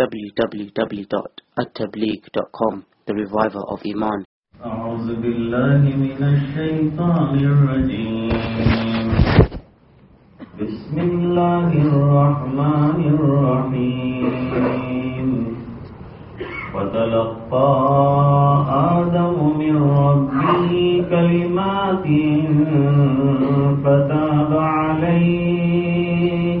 www.attableek.com The Reviver of Iman. أعوذ بالله من الشيطان الرجيم. بسم الله الرحمن الرحيم. وتلقى آدم من ربه كلمات فتاب عليه.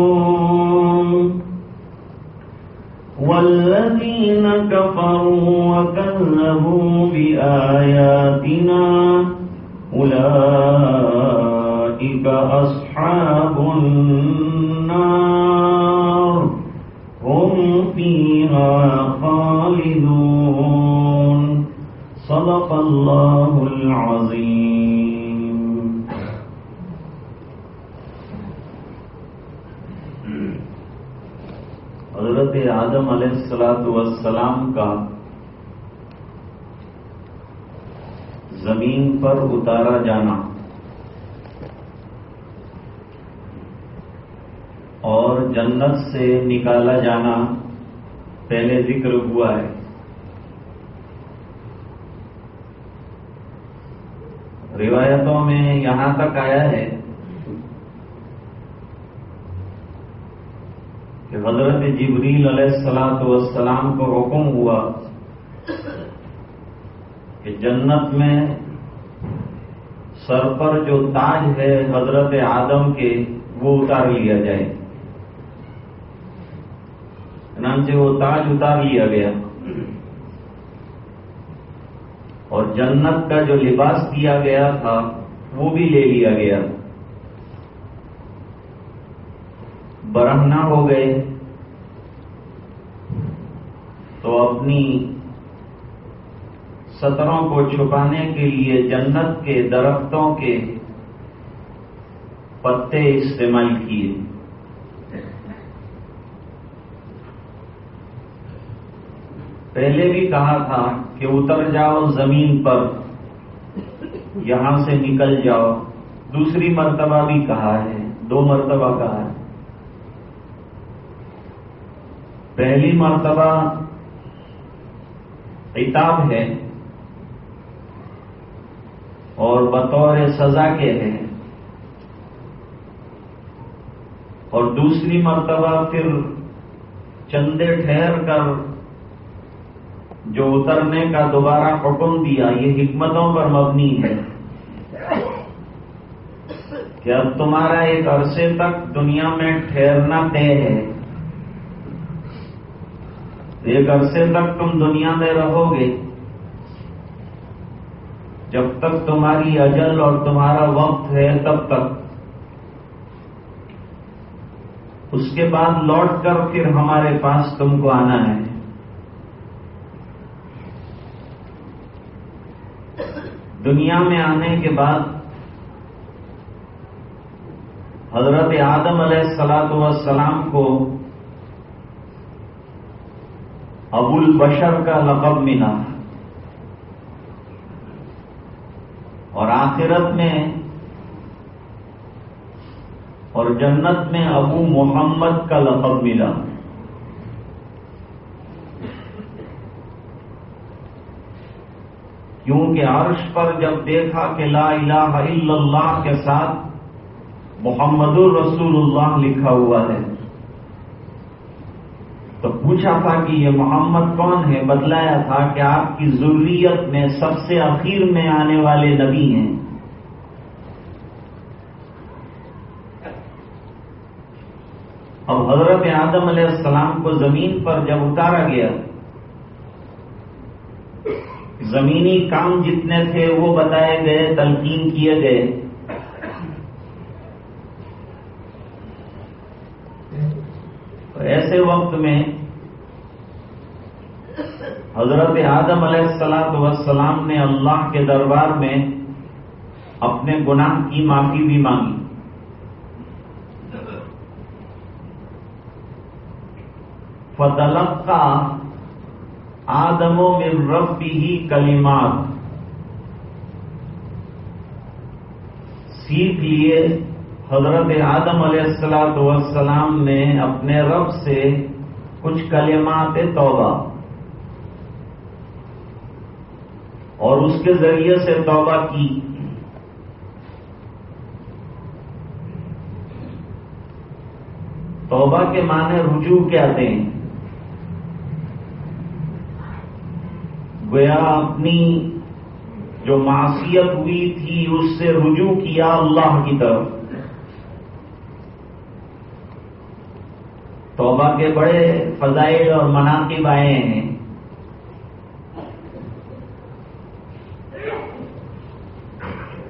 والذين كفروا وكذبوا بآياتنا أولئك أصحاب النار. هم فيها خالدون. صدق الله العظيم. حضرت آدم علیہ السلاۃ والسلام کا زمین پر اتارا جانا اور جنت سے نکالا جانا پہلے ذکر ہوا ہے۔ روایتوں میں یہاں تک آیا ہے کہ حضرت جبریل علیہ السلاۃ والسلام کو حکم ہوا کہ جنت میں سر پر جو تاج ہے حضرت آدم کے، وہ اتار لیا جائے۔ چنانچہ وہ تاج اتار لیا گیا۔ اور جنت کا جو لباس دیا گیا تھا، وہ بھی لے لیا گیا۔ برہنا ہو گئے۔ تو اپنی سطروں کو چھپانے کے لیے جنت کے درختوں کے پتے استعمال کیے۔ پہلے بھی کہا تھا کہ اتر جاؤ زمین پر، یہاں سے نکل جاؤ۔ دوسری مرتبہ بھی کہا ہے، دو مرتبہ کہا ہے۔ پہلی مرتبہ کتاب ہے اور بطور سزا کے ہے اور دوسری مرتبہ پھر چندے ٹھہر کر جو اترنے کا دوبارہ حکم دیا، یہ حکمتوں پر مبنی ہے کہ اب تمہارا ایک عرصے تک دنیا میں ٹھہرنا طے ہے۔ ایک عرصے تک تم دنیا میں رہو گے۔ جب تک تمہاری اجل اور تمہارا وقت ہے تب تک۔ اس کے بعد لوٹ کر پھر ہمارے پاس تم کو آنا ہے۔ دنیا میں آنے کے بعد حضرت آدم علیہ السلاۃ والسلام کو ابو البشر کا لقب ملا۔ اور آخرت میں اور جنت میں ابو محمد کا لقب ملا۔ کیونکہ عرش پر جب دیکھا کہ لا الہ الا اللہ کے ساتھ محمد الرسول اللہ لکھا ہوا ہے۔ پوچھا تھا کہ یہ محمد کون ہے؟ بتلایا تھا کہ آپ کی ضروریت میں سب سے اخیر میں آنے والے نبی ہیں۔ اب حضرت آدم علیہ السلام کو زمین پر جب اتارا گیا، زمینی کام جتنے تھے وہ بتائے گئے، تلقین کیے گئے۔ ایسے وقت میں حضرت آدم علیہ السلام وسلام نے اللہ کے دربار میں اپنے گناہ کی معافی بھی مانگی۔ فدلق کا آدموں میں رب ہی کلیمات سیکھ لیے حضرت آدم علیہ السلاۃ والسلام نے اپنے رب سے کچھ کلمات توبہ۔ اور اس کے ذریعے سے توبہ کی۔ توبہ کے معنی رجوع کیا دیں؟ گویا اپنی جو معصیت ہوئی تھی، اس سے رجوع کیا اللہ کی طرف۔ توبہ کے بڑے فضائل اور مناقب آئے ہیں۔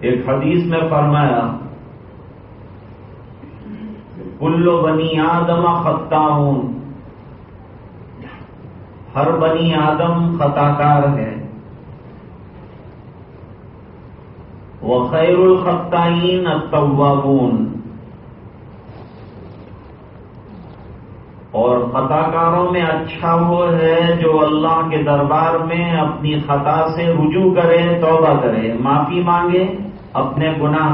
ایک حدیث میں فرمایا کلو بنی آدم خطا ہر بنی آدم خطا کار ہے۔ وہ خیر الخطائین التوابون۔ اور خطا کاروں میں اچھا وہ ہے جو اللہ کے دربار میں اپنی خطا سے رجوع کرے، توبہ کرے، معافی مانگے۔ اپنے گناہ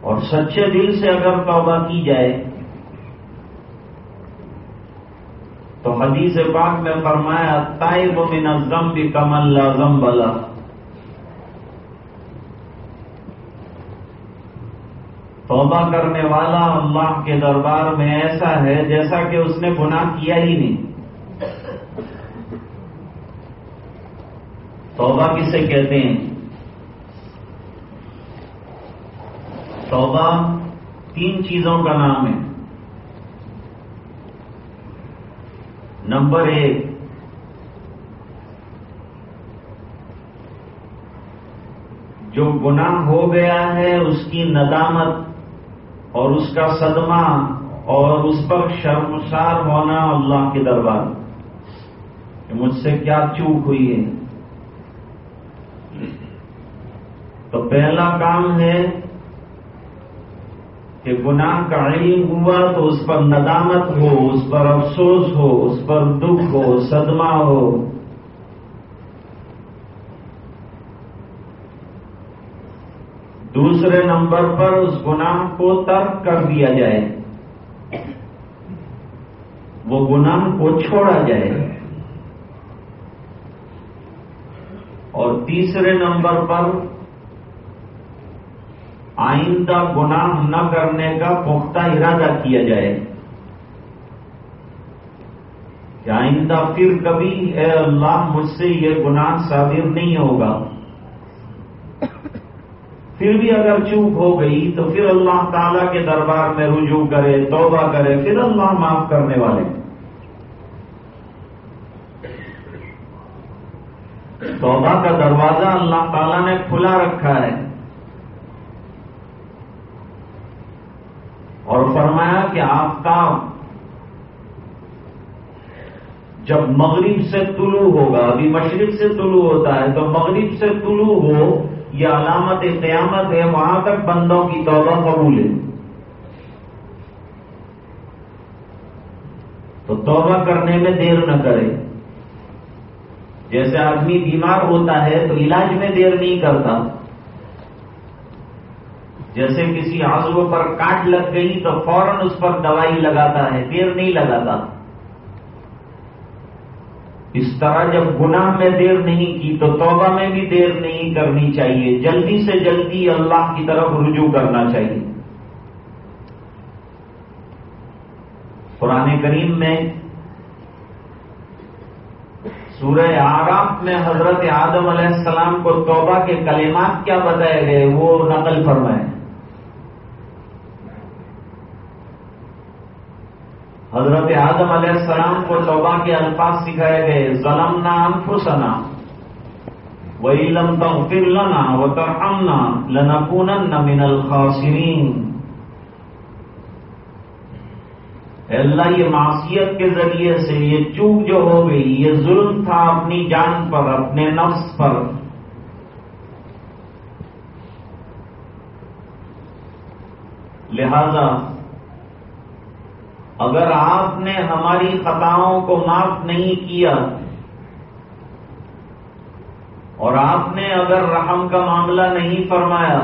اور سچے دل سے اگر توبہ کی جائے، تو حدیث پاک میں فرمایا تائب من الذنب کمل لا ذنب له توبہ کرنے والا اللہ کے دربار میں ایسا ہے جیسا کہ اس نے گناہ کیا ہی نہیں۔ توبہ کسے کہتے ہیں؟ توبہ تین چیزوں کا نام ہے۔ نمبر ایک، جو گناہ ہو گیا ہے اس کی ندامت اور اس کا صدمہ اور اس پر شرمسار ہونا اللہ کے دربار کہ مجھ سے کیا چوک ہوئی ہے؟ تو پہلا کام ہے کہ گناہ کا علم ہوا تو اس پر ندامت ہو، اس پر افسوس ہو، اس پر دکھ ہو، صدمہ ہو۔ دوسرے نمبر پر اس گناہ کو ترک کر دیا جائے۔ وہ گناہ کو چھوڑا جائے۔ اور تیسرے نمبر پر آئندہ گناہ نہ کرنے کا پختہ ارادہ کیا جائے۔ کہ آئندہ پھر کبھی اے اللہ مجھ سے یہ گناہ صادر نہیں ہوگا۔ پھر بھی اگر چوک ہو گئی تو پھر اللہ تعالی کے دربار میں رجوع کرے، توبہ کرے، پھر اللہ معاف کرنے والے۔ توبہ کا دروازہ اللہ تعالیٰ نے کھلا رکھا ہے۔ اور فرمایا کہ آفتاب جب مغرب سے طلوع ہوگا، ابھی مشرق سے طلوع ہوتا ہے، تو مغرب سے طلوع ہو، یہ علامت قیامت ہے، وہاں تک بندوں کی توبہ قبول ہے۔ تو توبہ کرنے میں دیر نہ کرے۔ جیسے آدمی بیمار ہوتا ہے تو علاج میں دیر نہیں کرتا۔ جیسے کسی آزو پر کاٹ لگ گئی تو فوراً اس پر دوائی لگاتا ہے دیر نہیں لگاتا۔ اس طرح جب گناہ میں دیر نہیں کی تو توبہ میں بھی دیر نہیں کرنی چاہیے۔ جلدی سے جلدی اللہ کی طرف رجوع کرنا چاہیے۔ قرآن کریم میں سورہ آراف میں حضرت آدم علیہ السلام کو توبہ کے کلمات کیا بتائے گئے وہ نقل فرمائے۔ حضرت آدم علیہ السلام کو توبہ کے الفاظ سکھائے گئے ظلم نہ انفسنا وہی لم تغفر لنا و ترحمنا لنکونن من الخاسرین اللہ، یہ معصیت کے ذریعے سے یہ چوک جو ہو گئی، یہ ظلم تھا اپنی جان پر، اپنے نفس پر۔ لہذا اگر آپ نے ہماری خطاؤں کو معاف نہیں کیا اور آپ نے اگر رحم کا معاملہ نہیں فرمایا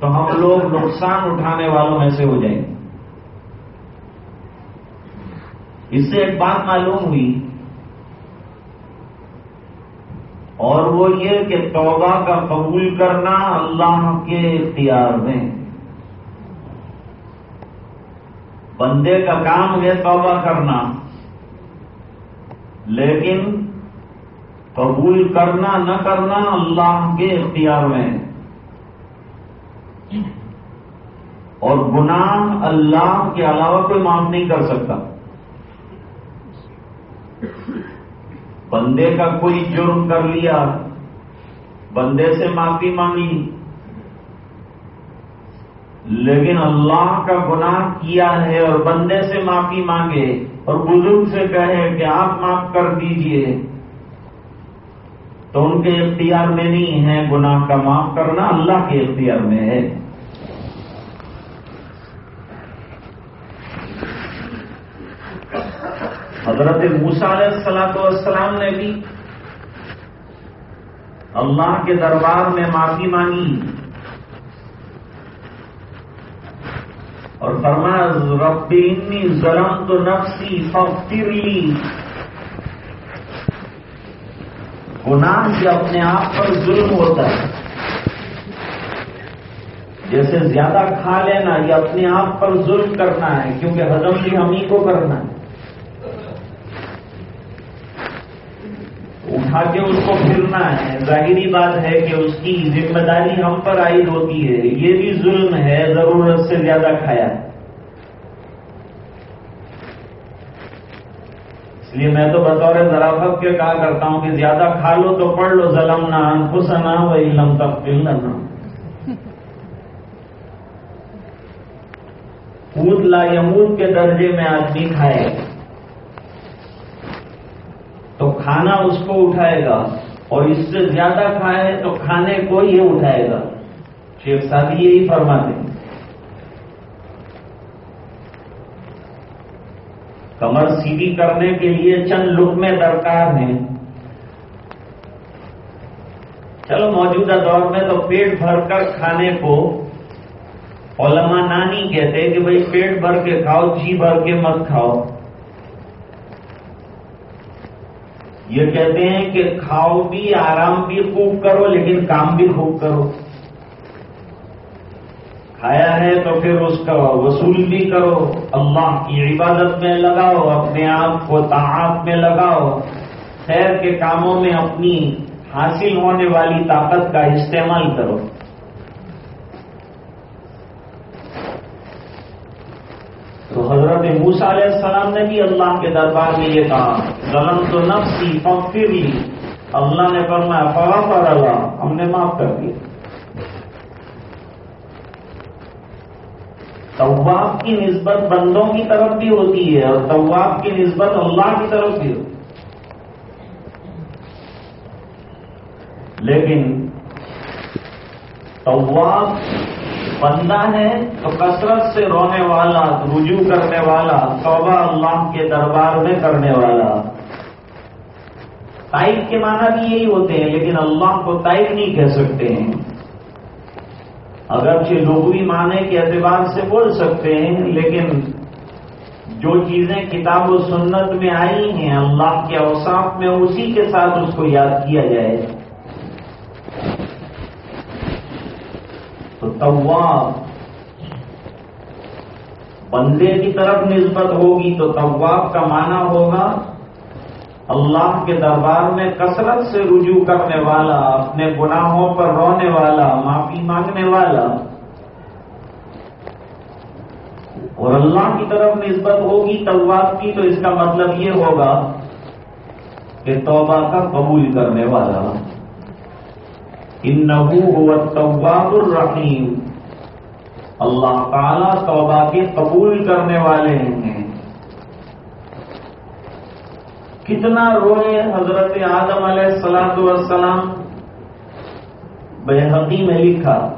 تو ہم لوگ نقصان اٹھانے والوں میں سے ہو جائیں گے۔ اس سے ایک بات معلوم ہوئی اور وہ یہ کہ توبہ کا قبول کرنا اللہ کے اختیار میں بندے کا کام ہے توبہ کرنا۔ لیکن قبول کرنا نہ کرنا اللہ کے اختیار میں۔ اور گناہ اللہ کے علاوہ کوئی معاف نہیں کر سکتا۔ بندے کا کوئی جرم کر لیا، بندے سے معافی مانگی۔ لیکن اللہ کا گناہ کیا ہے اور بندے سے معافی مانگے اور بزرگ سے کہے کہ آپ معاف کر دیجیے، تو ان کے اختیار میں نہیں ہے گناہ کا معاف کرنا، اللہ کے اختیار میں ہے۔ حضرت علیہ السلام والسلام نے بھی اللہ کے دربار میں معافی مانگی۔ اور فرمایا، ربی انی ظلم تو نفسی فخری گناہ سے اپنے آپ پر ظلم ہوتا ہے۔ جیسے زیادہ کھا لینا یہ اپنے آپ پر ظلم کرنا ہے، کیونکہ ہزم بھی ہم ہی کو کرنا ہے۔ اٹھا کے اس کو پھرنا ہے۔ ظاہری بات ہے کہ اس کی ذمہ داری ہم پر عائد ہوتی ہے۔ یہ بھی ظلم ہے، ضرورت سے زیادہ کھایا۔ اس لیے میں تو بطور ذرافت کے کہا کرتا ہوں کہ زیادہ کھا لو تو پڑھ لو ظلم نہ خوش نہ وہی لم تک پل نہ خود لا یمود کے درجے میں آدمی کھائے تو کھانا اس کو اٹھائے گا اور اس سے زیادہ کھائے تو کھانے کو یہ اٹھائے گا۔ شیخ سادی یہی فرماتے ہیں۔ کمر سیدھی کرنے کے لیے چند لکمے درکار ہیں۔ چلو موجودہ دور میں تو پیٹ بھر کر کھانے کو علماء نانی کہتے کہ بھائی پیٹ بھر کے کھاؤ جی بھر کے مت کھاؤ۔ یہ کہتے ہیں کہ کھاؤ بھی، آرام بھی، خوب کرو، لیکن کام بھی خوب کرو۔ کھایا ہے تو پھر اس کا وصول بھی کرو۔ اللہ کی عبادت میں لگاؤ، اپنے آپ کو تعاق میں لگاؤ۔ خیر کے کاموں میں اپنی حاصل ہونے والی طاقت کا استعمال کرو تو حضرت موسا علیہ السلام نے بھی اللہ کے دربار میں یہ کہا غلط تو نفسی فخر اللہ نے فرمایا فوا پر اللہ، ہم نے معاف کر دیا۔ طواب کی نسبت بندوں کی طرف بھی ہوتی ہے اور طواب کی نسبت اللہ کی طرف بھی ہوتی لیکن طواب بندہ ہے تو کثرت سے رونے والا، رجوع کرنے والا، توبہ اللہ کے دربار میں کرنے والا۔ تائب کے معنی بھی یہی ہوتے ہیں، لیکن اللہ کو تائب نہیں کہہ سکتے ہیں۔ اگرچہ لغوی معنی کے اعتبار سے بول سکتے ہیں، لیکن جو چیزیں کتاب و سنت میں آئی ہیں، اللہ کے اوساف میں اسی کے ساتھ اس کو یاد کیا جائے تو طواب بندے کی طرف نسبت ہوگی تو طواب کا معنی ہوگا اللہ کے دربار میں کثرت سے رجوع کرنے والا، اپنے گناہوں پر رونے والا، معافی مانگنے والا۔ اور اللہ کی طرف نسبت ہوگی طواب کی تو اس کا مطلب یہ ہوگا کہ توبہ کا قبول کرنے والا۔ ان هو التواب الرحیم۔ اللہ تعالی توبہ کے قبول کرنے والے ہیں۔ کتنا روئے حضرت آدم علیہ السلام والسلام بحقی میں لکھا۔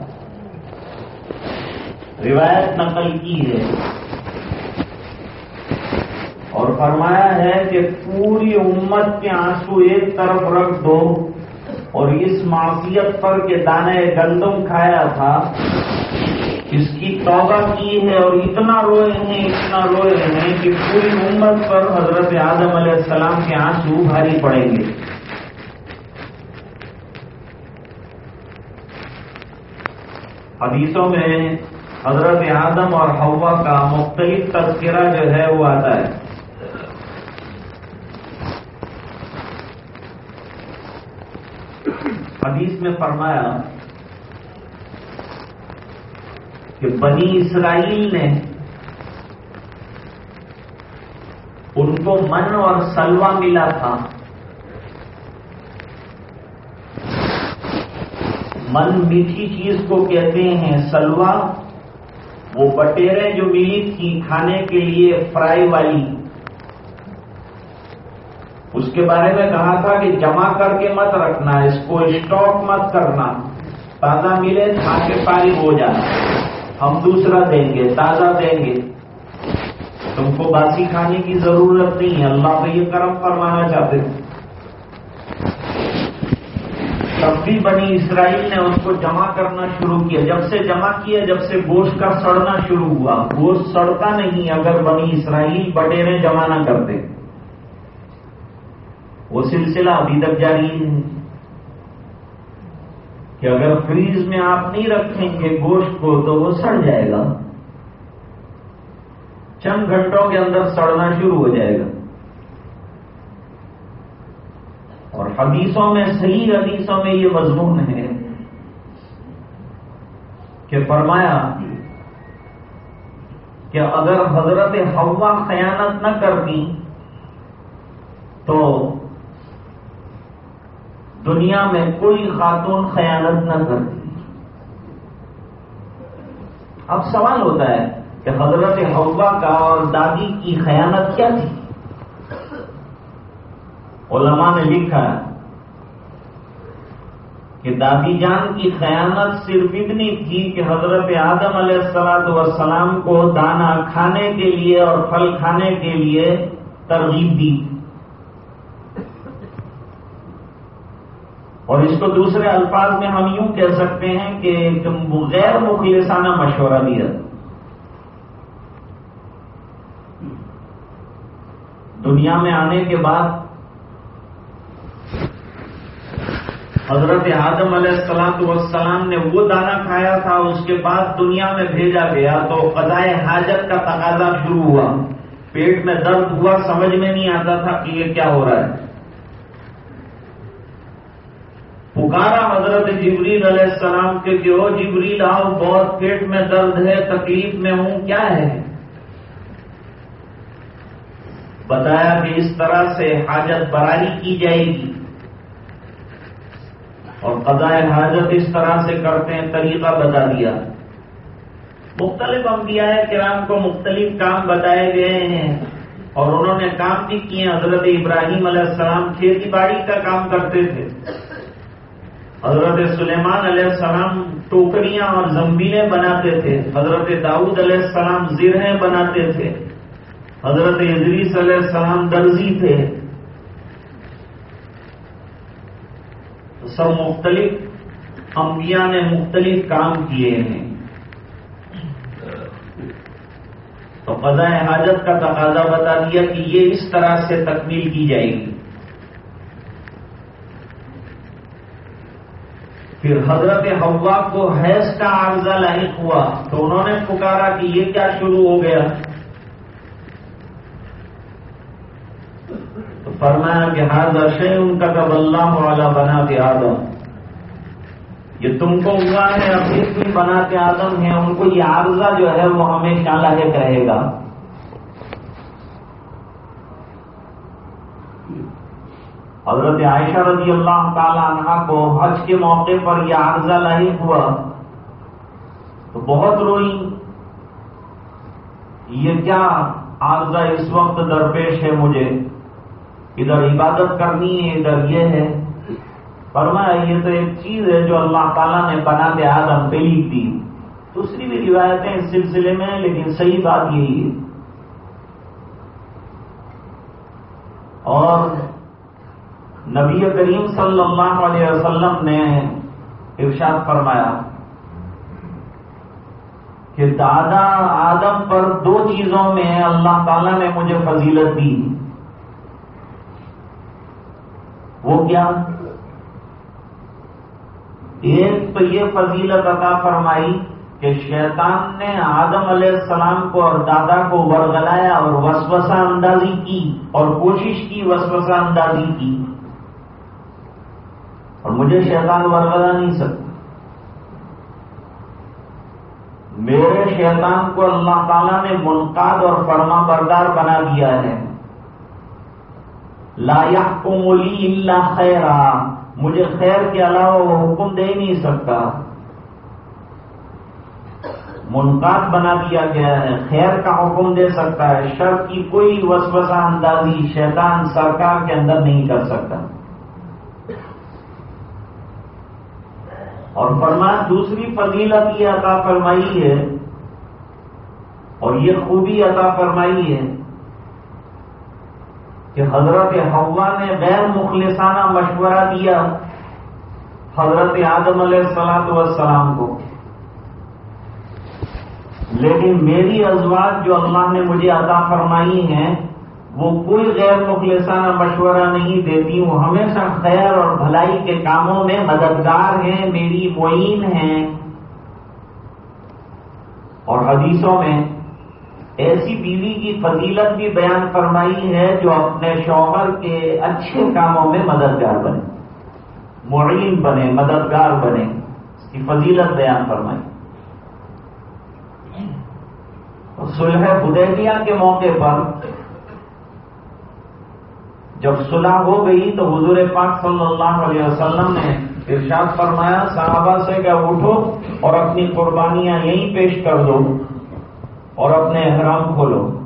روایت نقل کی ہے۔ اور فرمایا ہے کہ پوری امت کے آنسو ایک طرف رکھ دو۔ اور اس معصیت پر کے دانے گندم کھایا تھا، اس کی توبہ کی ہے اور اتنا روئے ہیں، اتنا روئے ہیں کہ پوری امت پر حضرت اعظم علیہ السلام کے آنسو بھاری پڑیں گے۔ حدیثوں میں حضرت آدم اور ہوا کا مختلف تذکرہ جو ہے وہ آتا ہے۔ حدیث میں فرمایا کہ بنی اسرائیل نے ان کو من اور سلوا ملا تھا۔ من میٹھی چیز کو کہتے ہیں سلوا وہ بٹیرے جو ملی تھی کھانے کے لیے فرائی والی۔ اس کے بارے میں کہا تھا کہ جمع کر کے مت رکھنا، اس کو اسٹاک مت کرنا۔ تازہ ملے کھا کے پاری ہو جانا۔ ہم دوسرا دیں گے، تازہ دیں گے۔ تم کو باسی کھانے کی ضرورت نہیں ہے، اللہ کو یہ کرم فرمانا چاہتے تھے تب بھی بنی اسرائیل نے اس کو جمع کرنا شروع کیا۔ جب سے جمع کیا، جب سے گوشت کا سڑنا شروع ہوا۔ گوشت سڑتا نہیں، اگر بنی اسرائیل بٹیرے جمع نہ کرتے وہ سلسلہ ابھی تک جاری نہیں کہ اگر فریز میں آپ نہیں رکھیں گے گوشت کو تو وہ سڑ جائے گا۔ چند گھنٹوں کے اندر سڑنا شروع ہو جائے گا۔ اور حدیثوں میں، صحیح حدیثوں میں یہ مضمون ہے کہ فرمایا کہ اگر حضرت ہوا خیانت نہ کرتی تو دنیا میں کوئی خاتون خیانت نہ کرتی اب سوال ہوتا ہے کہ حضرت حوا کا اور دادی کی خیانت کیا تھی؟ علماء نے لکھا کہ دادی جان کی خیانت صرف اتنی تھی کہ حضرت آدم علیہ السلام والسلام کو دانا کھانے کے لیے اور پھل کھانے کے لیے ترغیب دی۔ اور اس کو دوسرے الفاظ میں ہم یوں کہہ سکتے ہیں کہ غیر مخلصانہ مشورہ دیا۔ دنیا میں آنے کے بعد حضرت آدم علیہ السلام والسلام نے وہ دانا کھایا تھا، اس کے بعد دنیا میں بھیجا گیا تو قضائے حاجت کا تقاضا شروع ہوا۔ پیٹ میں درد ہوا، سمجھ میں نہیں آتا تھا کہ یہ کیا ہو رہا ہے۔ پکارا حضرت جبریل علیہ السلام کے کہ او جبریل آؤ، بہت پیٹ میں درد ہے، تکلیف میں ہوں، کیا ہے؟ بتایا کہ اس طرح سے حاجت براری کی جائے گی۔ اور قضاء حاجت اس طرح سے کرتے ہیں، طریقہ بتا دیا۔ مختلف انبیاء کرام کو مختلف کام بتائے گئے ہیں۔ اور انہوں نے کام بھی کیے حضرت ابراہیم علیہ السلام کھیتی باڑی کا کام کرتے تھے۔ حضرت سلیمان علیہ السلام ٹوکریاں اور زمبیلیں بناتے تھے۔ حضرت داؤد علیہ السلام زرہیں بناتے تھے۔ حضرت ادریس علیہ السلام درزی تھے۔ سب مختلف انبیاء نے مختلف کام کیے ہیں۔ تو قضاء حاجت کا تقاضا بتا دیا کہ یہ اس طرح سے تکمیل کی جائے گی۔ پھر حضرت ہوا کو حیض کا عارضہ لاحق ہوا تو انہوں نے پکارا کہ یہ کیا شروع ہو گیا؟ تو فرمایا کہ ہر درشے ان کا کب اللہ والا بنا کے آدم۔ یہ تم کو ہوا ہے ابھی بھی بنا کے آدم ہے ان کو یہ عارضہ جو ہے وہ ہمیں کیا لاحق رہے گا۔ حضرت عائشہ رضی اللہ تعالی عنہ کو حج کے موقع پر یہ عارضہ لاحق ہوا۔ تو بہت روئی یہ کیا عارضہ اس وقت درپیش ہے مجھے؟ ادھر عبادت کرنی ہے، ادھر یہ ہے۔ فرمایا، یہ تو ایک چیز ہے جو اللہ تعالیٰ نے بنا کے آدم پہ لکھ دی۔ دوسری بھی روایتیں اس سلسلے میں لیکن صحیح بات یہی ہے۔ اور نبی کریم صلی اللہ علیہ وسلم نے ارشاد فرمایا کہ دادا آدم پر دو چیزوں میں اللہ تعالی نے مجھے فضیلت دی۔ وہ کیا؟ ایک تو یہ فضیلت عطا فرمائی کہ شیطان نے آدم علیہ السلام کو اور دادا کو ورگلایا اور وسوسہ اندازی کی اور کوشش کی وسوسہ اندازی کی۔ اور مجھے شیطان ورگلا نہیں سکتا۔ میرے شیطان کو اللہ تعالیٰ نے منقاد اور فرما بردار بنا دیا ہے۔ لا کو اللہ خیر مجھے خیر کے علاوہ وہ حکم دے نہیں سکتا۔ منقاد بنا دیا گیا ہے۔ خیر کا حکم دے سکتا ہے۔ شر کی کوئی وسوسہ اندازی شیطان سرکار کے اندر نہیں کر سکتا۔ اور فرما دوسری فضیلت یہ عطا فرمائی ہے اور یہ خوبی عطا فرمائی ہے کہ حضرت ہوا نے غیر مخلصانہ مشورہ دیا حضرت آدم علیہ السلام والسلام کو۔ لیکن میری ازواج جو اللہ نے مجھے عطا فرمائی ہیں وہ کوئی غیر مخلصانہ مشورہ نہیں دیتی وہ ہمیشہ خیر اور بھلائی کے کاموں میں مددگار ہیں، میری معین ہیں۔ اور حدیثوں میں ایسی بیوی کی فضیلت بھی بیان فرمائی ہے جو اپنے شوہر کے اچھے کاموں میں مددگار بنے۔ معین بنے، مددگار بنے۔ اس کی فضیلت بیان فرمائی۔ سلح حدیبیہ کے موقع پر جب صلح ہو گئی تو حضور پاک صلی اللہ علیہ وسلم نے ارشاد فرمایا صحابہ سے کہ اٹھو اور اپنی قربانیاں یہیں پیش کر دو اور اپنے احرام کھولو۔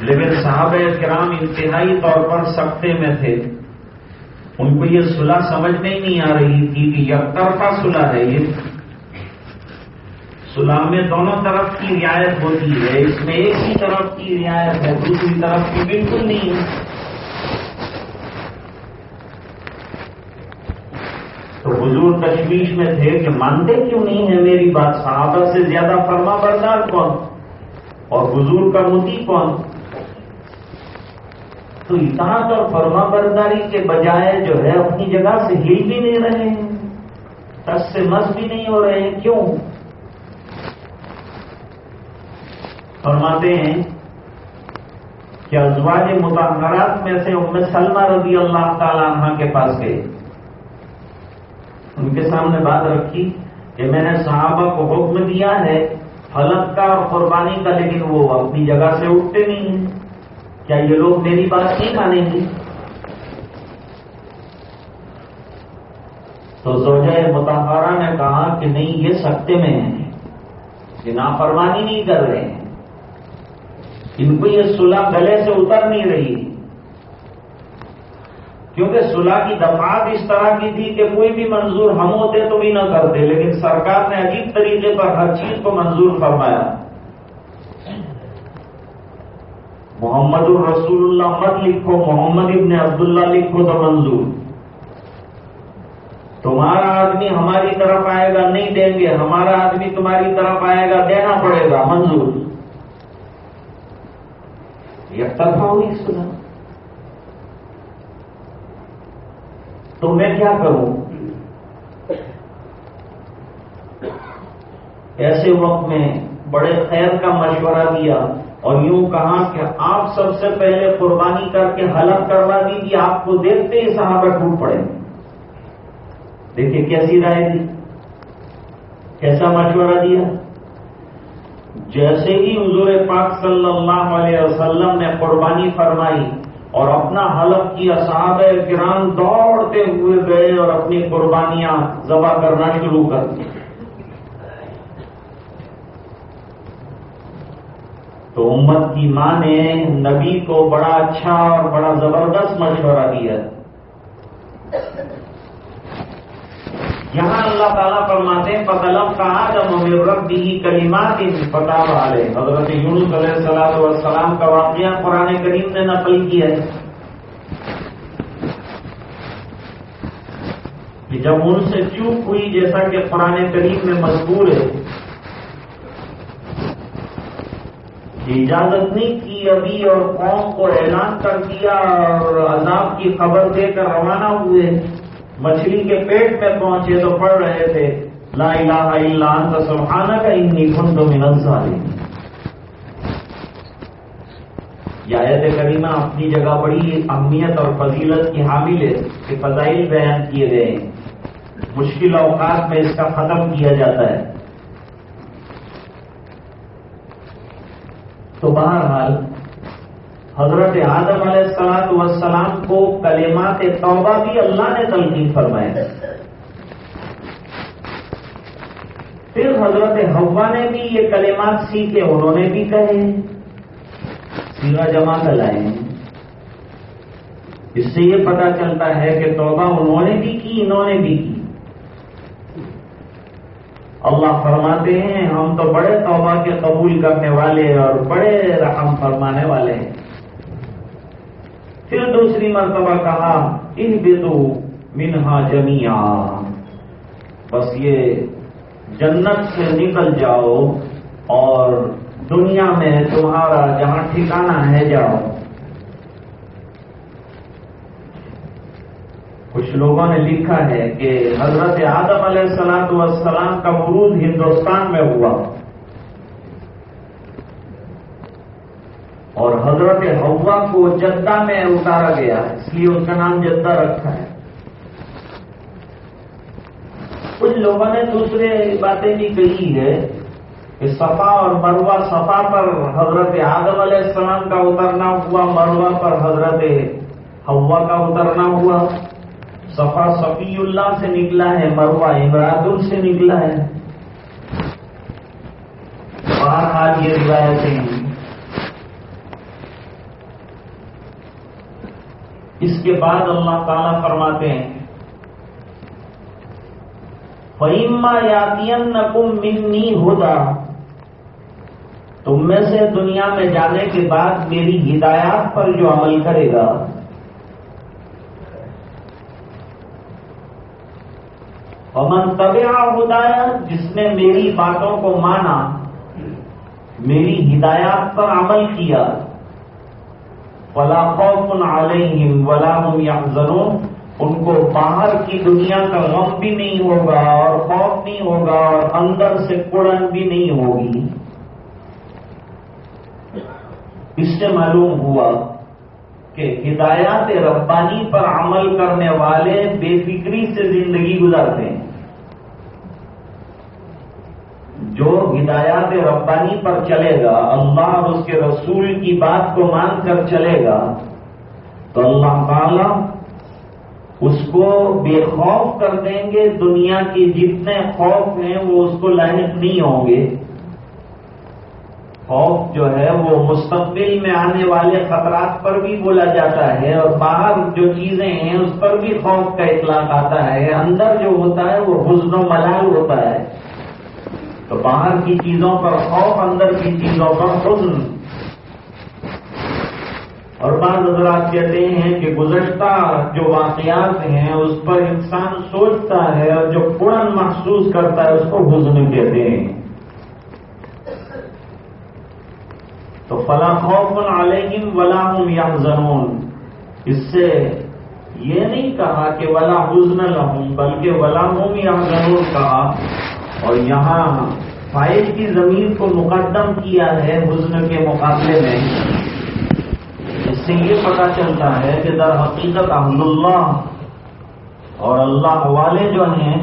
لیکن صحابہ کرام انتہائی طور پر سختے میں تھے۔ ان کو یہ صلح سمجھ نہیں, نہیں آ رہی تھی کہ یک طرفہ صلح ہے یہ صلح میں دونوں طرف کی رعایت ہوتی ہے، اس میں ایک ہی طرف کی رعایت ہے، دوسری طرف کی بالکل نہیں۔ ہے تو حضور تشویش میں تھے کہ مانتے کیوں نہیں ہے میری بات؟ صحابہ سے زیادہ فرما بردار کون؟ اور حضور کا متی کون؟ تو اطاعت اور فرما برداری کے بجائے جو ہے اپنی جگہ سے ہل بھی نہیں رہے ہیں تس سے مس بھی نہیں ہو رہے ہیں، کیوں؟ فرماتے ہیں کہ ازواج متحرات میں سے ام سلمہ رضی اللہ تعالی عنہ کے پاس گئے۔ ان کے سامنے بات رکھی کہ میں نے صحابہ کو حکم دیا ہے، حلق کا اور قربانی کا، لیکن وہ اپنی جگہ سے اٹھتے نہیں ہیں۔ کیا یہ لوگ میری بات نہیں مانیں گے؟ تو زوجہ متحرہ نے کہا کہ نہیں، یہ سکتے میں ہیں۔ کہ نافرمانی نہیں کر رہے۔ ہیں ان کو یہ صلح گلے سے اتر نہیں رہی۔ کیونکہ صلح کی دفعات اس طرح کی تھی کہ کوئی بھی منظور ہم ہوتے تو بھی نہ کرتے، لیکن سرکار نے عجیب طریقے پر ہر چیز کو منظور فرمایا۔ محمد الرسول اللہ، مت لکھو، محمد ابن عبداللہ لکھو تو منظور۔ تمہارا آدمی ہماری طرف آئے گا، نہیں دیں گے، ہمارا آدمی تمہاری طرف آئے گا، دینا پڑے گا، منظور۔ یک طرفہ ہوئی سنا۔ تو میں کیا کروں؟ ایسے وقت میں بڑے خیر کا مشورہ دیا اور یوں کہا کہ آپ سب سے پہلے قربانی کر کے حلق کروا دیجیے آپ کو دیکھتے ہی صحابہ ٹوٹ پڑے۔ دیکھیے کیسی رائے دی؟ کیسا مشورہ دیا؟ جیسے ہی حضور پاک صلی اللہ علیہ وسلم نے قربانی فرمائی اور اپنا حلف کیا، صحابہ کرام دوڑتے ہوئے گئے اور اپنی قربانیاں ذبح کرنا شروع کر دی۔ تو امت کی ماں نے نبی کو بڑا اچھا اور بڑا زبردست مشورہ دیا۔ یہاں اللہ تعالیٰ فرماتے ہیں پتلب کا آدم رب بھی کلیمات پتا والے حضرت یونس علیہ السلام والسلام کا واقعہ قرآن کریم نے نقل کیا ہے۔ کہ جب ان سے چوک ہوئی، جیسا کہ قرآن کریم میں مجبور ہے اجازت نہیں کی ابھی اور قوم کو اعلان کر دیا اور عذاب کی خبر دے کر روانہ ہوئے مچھلی کے پیٹ میں پہنچے تو پڑھ رہے تھے، لا الہ الا انت سبحانک انی کنت من الظالمین۔ یہ آیت کریمہ اپنی جگہ بڑی اہمیت اور فضیلت کی حامل ہے کہ فضائل بیان کیے گئے ہیں۔ مشکل اوقات میں اس کا ختم کیا جاتا ہے۔ تو بہرحال حضرت آدم علیہ السلام والسلام کو کلمات توبہ بھی اللہ نے تلقین فرمائے پھر حضرت ہوا نے بھی یہ کلمات سیکھے، انہوں نے بھی کہے۔ سیرا جمع کر لائے اس سے یہ پتا چلتا ہے کہ توبہ انہوں نے بھی کی، انہوں نے بھی کی۔ اللہ فرماتے ہیں، ہم تو بڑے توبہ کے قبول کرنے والے اور بڑے رحم فرمانے والے ہیں۔ پھر دوسری مرتبہ کہا ان بتو منہا جمیا بس یہ جنت سے نکل جاؤ اور دنیا میں تمہارا جہاں ٹھکانا ہے جاؤ۔ کچھ لوگوں نے لکھا ہے کہ حضرت آدم علیہ السلام والسلام کا ورود ہندوستان میں ہوا۔ اور حضرت ہوا کو جدہ میں اتارا گیا اس لیے اس کا نام جدہ رکھا ہے۔ کچھ لوگوں نے دوسرے باتیں بھی کہی ہے کہ صفا اور مروا صفا پر حضرت آدم علیہ السلام کا اترنا ہوا مروا پر حضرت ہوا کا اترنا ہوا۔ صفا صفی اللہ سے نکلا ہے مروا امراد سے نکلا ہے۔ بہرحال یہ روایتیں ہیں اس کے بعد اللہ تعالیٰ فرماتے ہیں فیما یاتین نقم منی ہوتا تم میں سے دنیا میں جانے کے بعد میری ہدایات پر جو عمل کرے گا۔ امن طبیعہ ہدایت جس نے میری باتوں کو مانا، میری ہدایات پر عمل کیا۔ ولا خوف علیہم ولا هم یحزنون۔ ان کو باہر کی دنیا کا غم بھی نہیں ہوگا اور خوف نہیں ہوگا اور اندر سے کڑن بھی نہیں ہوگی۔ اس سے معلوم ہوا کہ ہدایات ربانی پر عمل کرنے والے بے فکری سے زندگی گزارتے ہیں۔ جو ہدایات ربانی پر چلے گا، اللہ اور اس کے رسول کی بات کو مان کر چلے گا، تو اللہ تعالی اس کو بے خوف کر دیں گے، دنیا کی جتنے خوف ہیں وہ اس کو لاحق نہیں ہوں گے۔ خوف جو ہے وہ مستقبل میں آنے والے خطرات پر بھی بولا جاتا ہے اور باہر جو چیزیں ہیں اس پر بھی خوف کا اطلاق آتا ہے۔ اندر جو ہوتا ہے وہ حزن و ملال ہوتا ہے۔ تو باہر کی چیزوں پر خوف، اندر کی چیزوں پر حزن۔ اور بعض حضرات کہتے ہیں کہ گزشتہ جو واقعات ہیں، اس پر انسان سوچتا ہے اور جو پورن محسوس کرتا ہے، اس کو حزن کہتے ہیں۔ تو فلا خوف علیہم ولا ہم یا اس سے یہ نہیں کہا کہ ولا حزن لہم بلکہ ولا ہم یا کہا۔ اور یہاں فائد کی زمین کو مقدم کیا ہے حزن کے مقابلے میں، اس سے یہ پتا چلتا ہے کہ در حقیقت احمد اللہ اور اللہ والے جو ہیں،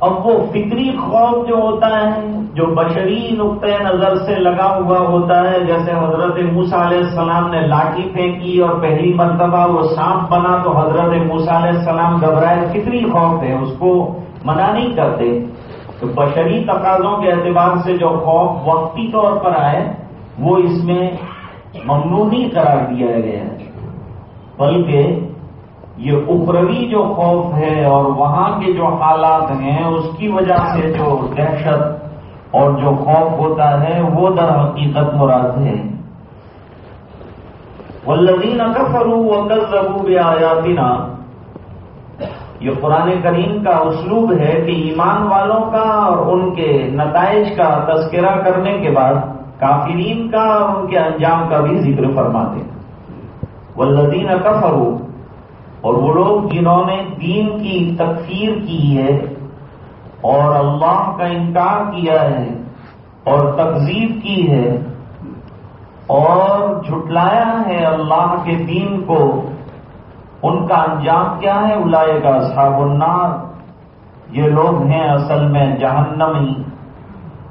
اب وہ فکری خوف جو ہوتا ہے، جو بشری نقطۂ نظر سے لگا ہوا ہوتا ہے، جیسے حضرت موسا علیہ السلام نے لاٹھی پھینکی اور پہلی مرتبہ وہ سانپ بنا تو حضرت موسا علیہ السلام گھبرائے، فکری خوف ہے، اس کو منع نہیں کرتے۔ تو بشری تقاضوں کے اعتبار سے جو خوف وقتی طور پر آئے، وہ اس میں ممنونی قرار دیا گیا۔ ہے بلکہ یہ اخروی جو خوف ہے اور وہاں کے جو حالات ہیں، اس کی وجہ سے جو دہشت اور جو خوف ہوتا ہے، وہ در حقیقت مراد ہے۔ والذین کفروا وکذبوا بآیاتنا یہ قرآن کریم کا اسلوب ہے کہ ایمان والوں کا اور ان کے نتائج کا تذکرہ کرنے کے بعد کافرین کا اور ان کے انجام کا بھی ذکر فرماتے والذین کفروا، اور وہ لوگ جنہوں نے دین کی تکفیر کی ہے اور اللہ کا انکار کیا ہے اور تقزیب کی ہے اور جھٹلایا ہے اللہ کے دین کو ان کا انجام کیا ہے؟ الائے کا صاحب النار۔ یہ لوگ ہیں اصل میں جہنمی۔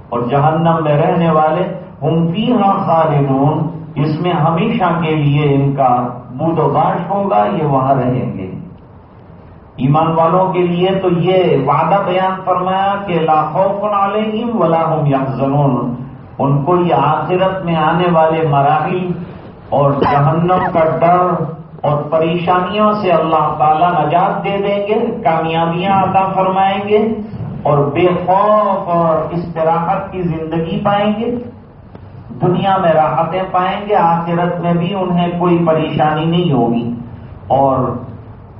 اور جہنم میں رہنے والے ہم فی ہاں خالدون۔ اس میں ہمیشہ کے لیے ان کا بود و باش ہوگا، یہ وہاں رہیں گے۔ ایمان والوں کے لیے تو یہ وعدہ بیان فرمایا کہ لاکھوں علیہم ولا ہم یحزنون۔ ان کو یہ آخرت میں آنے والے مراحل اور جہنم کا ڈر اور پریشانیوں سے اللہ تعالی نجات دے دیں گے، کامیابیاں عطا فرمائیں گے اور بے خوف اور استراحت کی زندگی پائیں گے۔ دنیا میں راحتیں پائیں گے، آخرت میں بھی انہیں کوئی پریشانی نہیں ہوگی۔ اور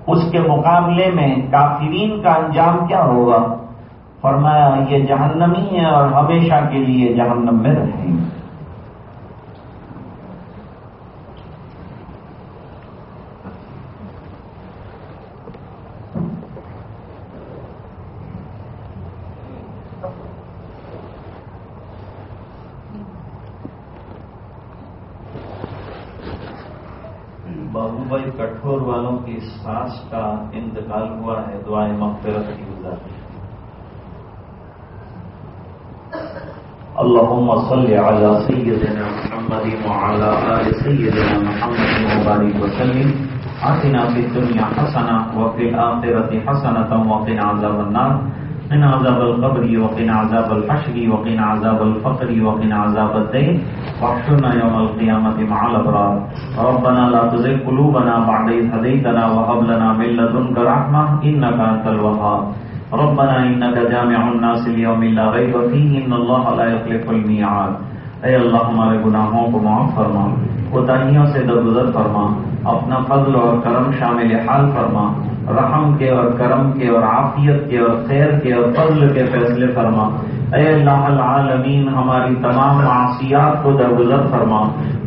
اس کے مقابلے میں کافرین کا انجام کیا ہوگا؟ فرمایا، یہ جہنمی ہے اور ہمیشہ کے لیے جہنم میں رہیں گے۔ والوں کی سانس کا انتقال ہوا ہے دعائیں مغفرت کی گزارش۔ اللهم صل على سيدنا محمد وعلى آل سيدنا محمد وبارك وسلم۔ آتنا في الدنيا حسنة وفي الآخرة حسنة وقنا عذاب النار۔ من عذاب القبر وقنا عذاب الحشر وقنا عذاب الفقر وقنا عذاب الدين. واحشرنا يوم القيامة مع الأبرار. ربنا لا تزغ قلوبنا بعد إذ هديتنا وهب لنا من لدنك رحمة إنك أنت الوهاب. ربنا إنك جامع الناس ليوم لا ريب فيه، إن الله لا يخلف الميعاد. اے اللہ، ہمارے گناہوں کو معاف فرما، کوتاہیوں سے درگزر فرما، اپنا فضل اور کرم شامل حال فرما رحم کے اور کرم کے اور عافیت کے اور خیر کے اور فضل کے فیصلے فرما۔ اے اللہ العالمین، ہماری تمام معاشیات کو درگزر فرما،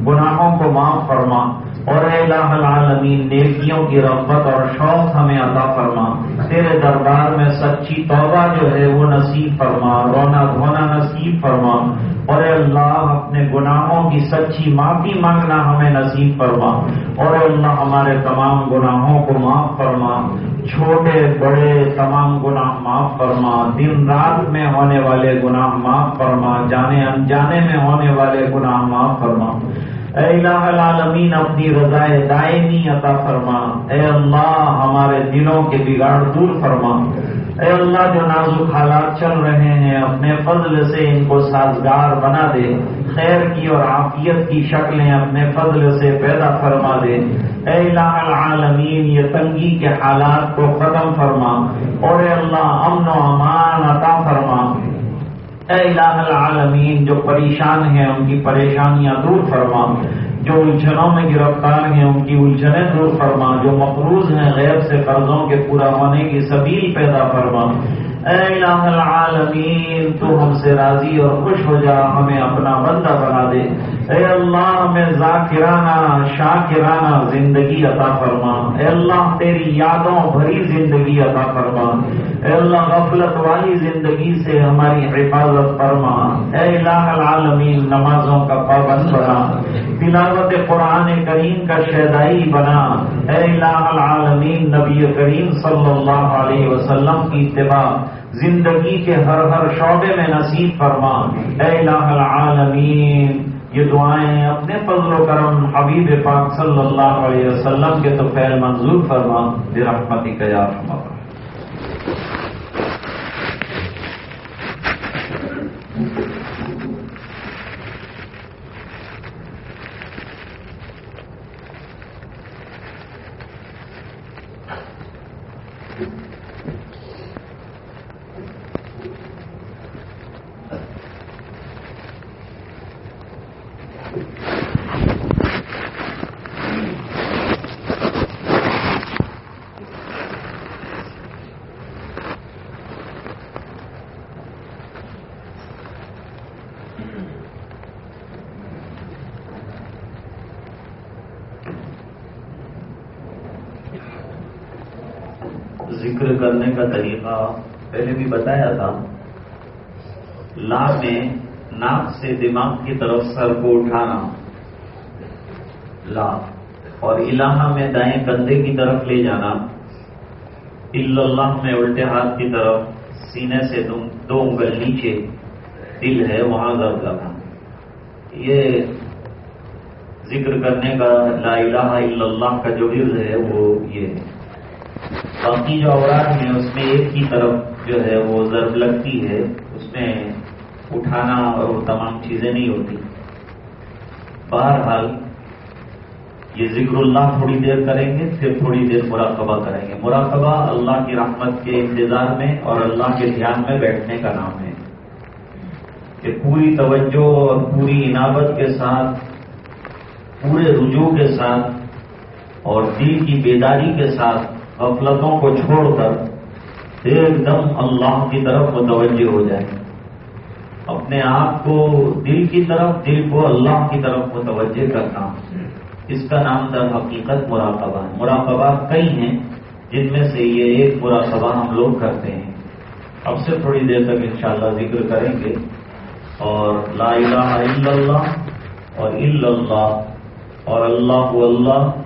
گناہوں کو معاف فرما۔ اور اے الہ العالمین، نیکیوں کی رغبت اور شوق ہمیں عطا فرما۔ تیرے دربار میں سچی توبہ جو ہے، وہ نصیب فرما۔ رونا دھونا نصیب فرما۔ اور اے اللہ، اپنے گناہوں کی سچی معافی مانگنا ہمیں نصیب فرما۔ اور اے اللہ، ہمارے تمام گناہوں کو معاف فرما۔ چھوٹے، بڑے تمام گناہ معاف فرما۔ دن رات میں ہونے والے گناہ معاف فرما۔ جانے انجانے میں ہونے والے گناہ معاف فرما۔ اے الہ العالمین، اپنی رضائے دائمی عطا فرما۔ اے اللہ، ہمارے دلوں کے بگاڑ دور فرما۔ اے اللہ، جو نازک حالات چل رہے ہیں، اپنے فضل سے ان کو سازگار بنا دے۔ خیر کی اور عافیت کی شکلیں اپنے فضل سے پیدا فرما دے۔ اے الہ العالمین، یہ تنگی کے حالات کو ختم فرما۔ اور اے اللہ، امن و امان عطا فرما۔ اے الہ العالمین، جو پریشان ہیں، ان کی پریشانیاں دور فرما۔ جو الجھنوں میں گرفتار ہیں، ان کی الجھنیں دور فرما۔ جو مقروض ہیں غیر سے قرضوں کے پورا ہونے کی سبیل پیدا فرما۔ اے الہ العالمین، تو ہم سے راضی اور خوش ہو جا، ہمیں اپنا بندہ بنا دے۔ اے اللہ ہمیں ذاکرانہ، شاکرانہ زندگی عطا فرما اے اللہ تیری یادوں بھری زندگی عطا فرما اے اللہ غفلت والی زندگی سے ہماری حفاظت فرما اے الہ العالمین، نمازوں کا پابند بنا۔ تلاوت قرآن کریم کا شیدائی بنا۔ اے الہ العالمین، نبی کریم صلی اللہ علیہ وسلم کی اتباع۔ زندگی کے ہر ہر شعبے میں نصیب فرما اے الہ العالمین یہ دعائیں اپنے فضل و کرم حبیب پاک صلی اللہ علیہ وسلم کے تو فیل منظور فرما برحمتی کا یا رحمت ذکر کرنے کا طریقہ ہاں، پہلے بھی بتایا تھا۔ لا میں ناک سے دماغ کی طرف سر کو اٹھانا۔ لا اور الہا میں دائیں کندھے کی طرف لے جانا۔ اللہ میں الٹے ہاتھ کی طرف سینے سے دو انگل نیچے۔ دل ہے وہاں ضرب لگا یہ ذکر کرنے کا لا الہ الا اللہ کا جو ورد ہے وہ یہ ہے۔ باقی جو اوراق ہیں، اس میں ایک کی طرف جو ہے وہ ضرب لگتی ہے، اس میں اٹھانا اور وہ تمام چیزیں نہیں ہوتی۔ بہرحال یہ ذکر اللہ تھوڑی دیر کریں گے، پھر تھوڑی دیر مراقبہ کریں گے۔ مراقبہ اللہ کی رحمت کے انتظار میں اور اللہ کے دھیان میں بیٹھنے کا نام ہے۔ کہ پوری توجہ اور پوری عنابت کے ساتھ، پورے رجوع کے ساتھ اور دل کی بیداری کے ساتھ غفلتوں کو چھوڑ کر ایک دم اللہ کی طرف متوجہ ہو جائے اپنے آپ کو دل کی طرف، دل کو اللہ کی طرف متوجہ کرنا۔ اس کا نام در حقیقت مراقبہ۔ ہے مراقبہ کئی ہیں، جن میں سے یہ ایک مراقبہ ہم لوگ کرتے ہیں۔ اب سے تھوڑی دیر تک انشاءاللہ ذکر کریں گے۔ اور لا الہ الا اللہ اور اللہ اور اللہ اللہ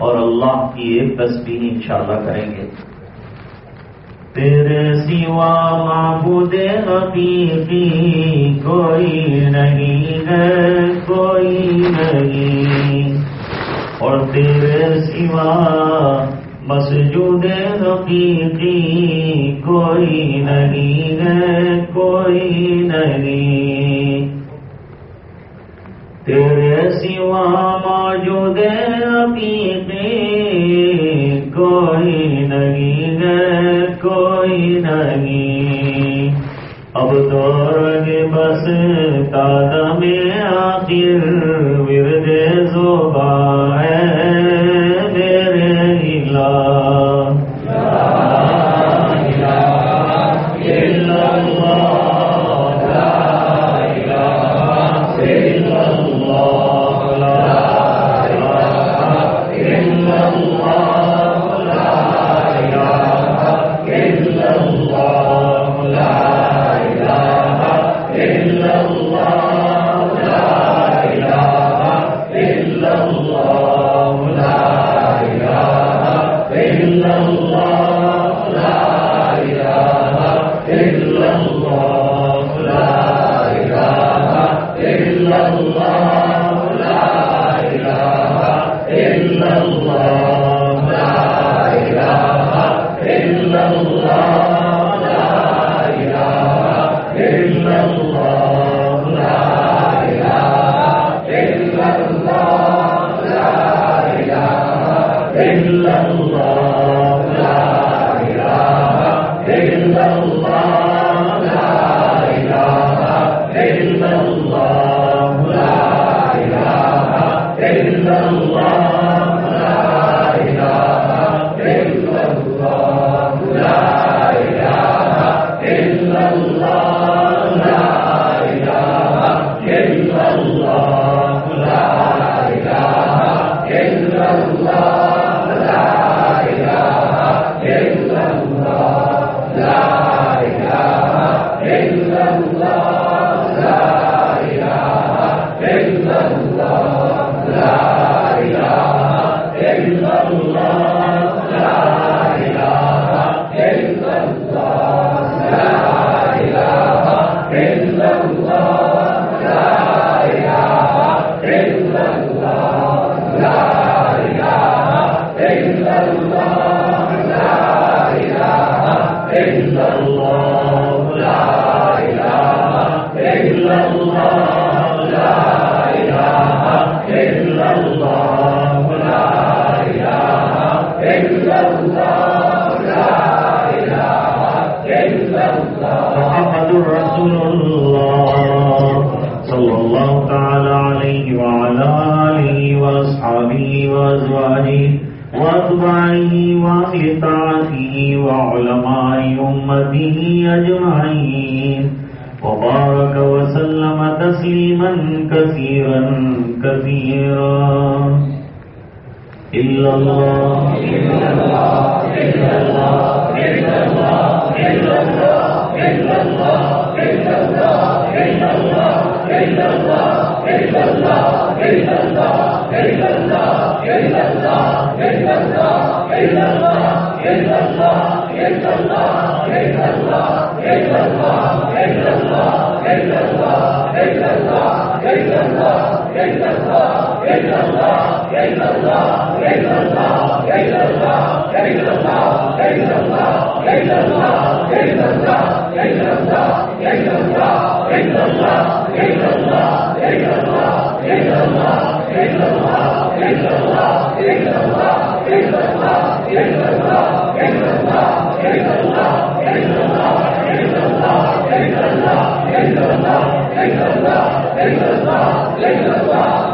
اور اللہ کی ایک تصویر انشاءاللہ کریں گے۔ تیرے سوا معبود حقیقی کوئی نہیں ہے، کوئی نہیں۔ اور تیرے سوا مسجود حقیقی کوئی نہیں ہے، کوئی نہیں۔ تیرے سوا موجود حقیقی کوئی نہیں ہے، کوئی نہیں۔ اب تو گے بس تازہ میں آخر، ورد زوبا اللہ اللہ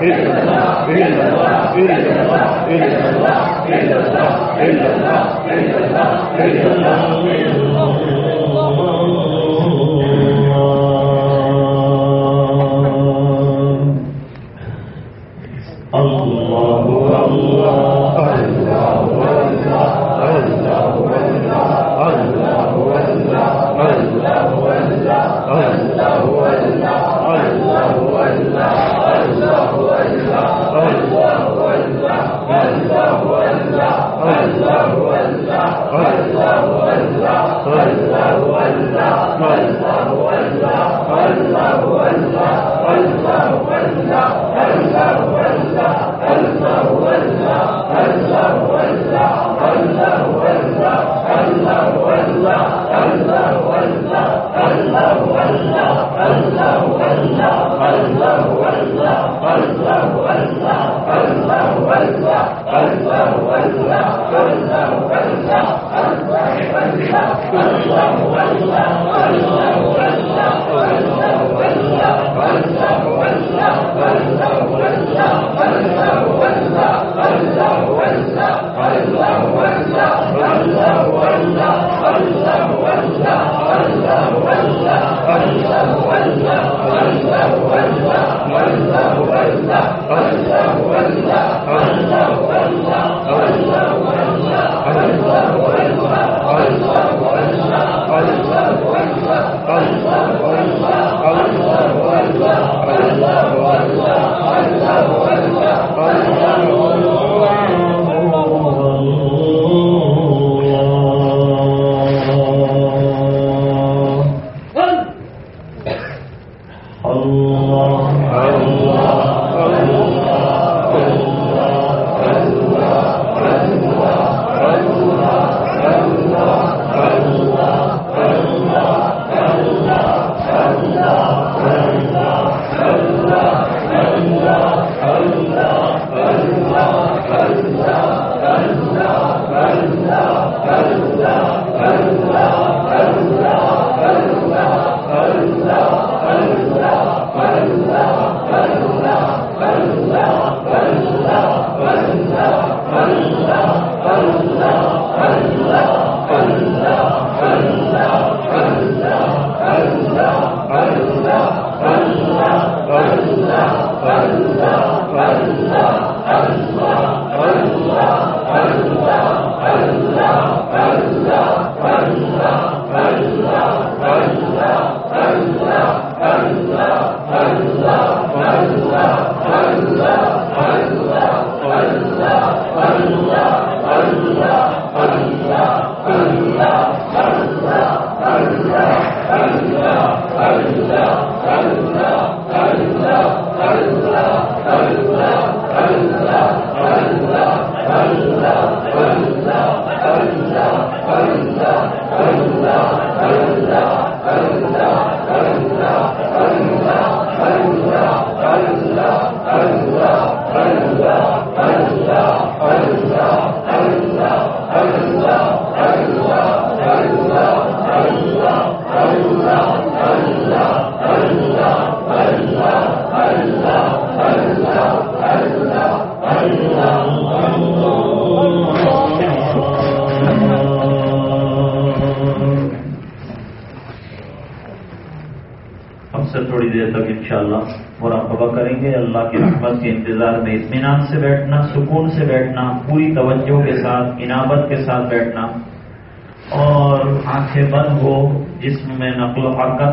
இல்லல்லா இல்லல்லா இல்லல்லா chúng ta có được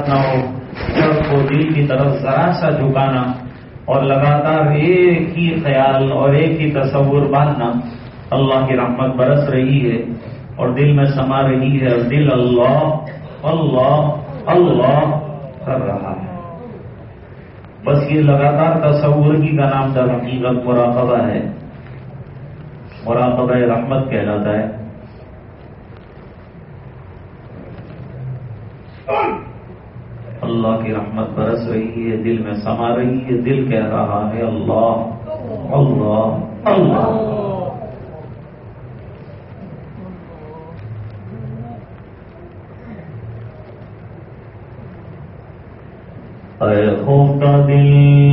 نقل نہ ہو سب کو دل کی طرف ذرا سا جھکانا اور لگاتار ایک ہی خیال اور ایک ہی تصور باندھنا اللہ کی رحمت برس رہی ہے اور دل میں سما رہی ہے۔ اور دل اللہ اللہ اللہ کر رہا ہے۔ بس یہ لگاتار تصور کی کا نام در حقیقت مراقبہ ہے۔ مراقبہ رحمت کہلاتا ہے۔ اللہ کی رحمت برس رہی ہے، دل میں سما رہی ہے، دل کہہ رہا ہے، اللہ اللہ اللہ۔ اے کا دل۔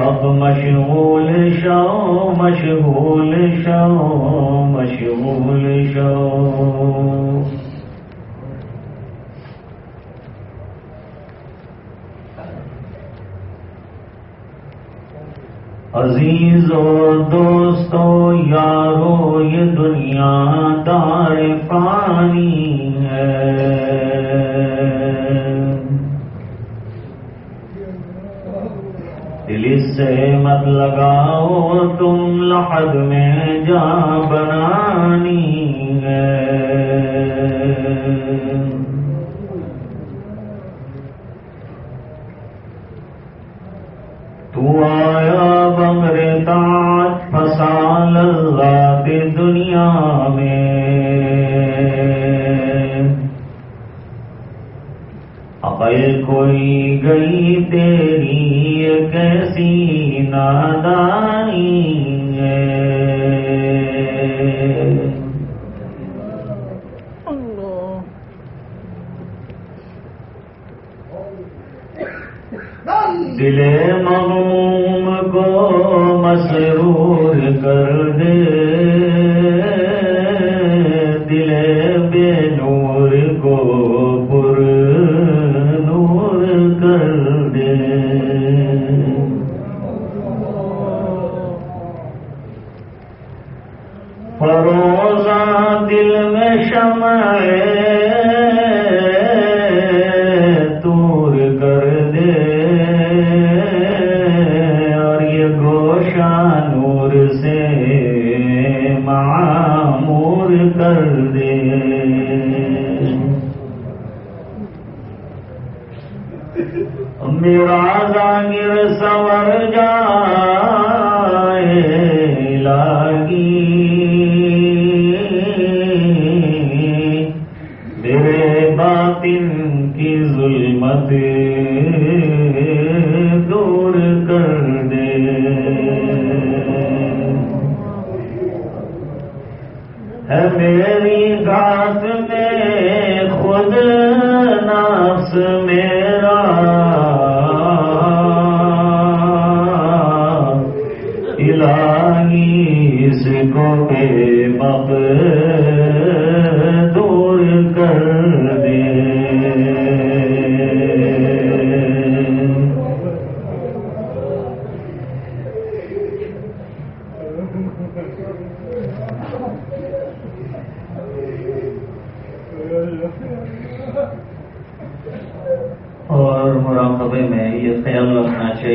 ذکر حق مشغول شو مشغول شو مشغول شو. عزیز و دوستو، یارو، یہ دنیا دار پانی دل سے مت لگاؤ تم لحد میں جا بنانی ہے۔ دل مغموم کو مسرور کر دے۔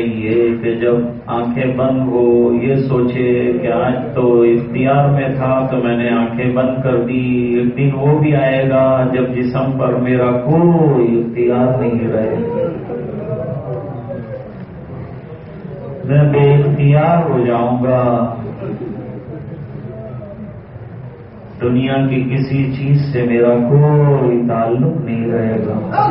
یہ کہ جب آنکھیں بند ہو، یہ سوچے کہ آج تو اختیار میں تھا، تو میں نے آنکھیں بند کر دی، ایک دن وہ بھی آئے گا جب جسم پر میرا کوئی اختیار نہیں رہے میں بے اختیار ہو جاؤں گا۔ دنیا کی کسی چیز سے میرا کوئی تعلق نہیں رہے گا۔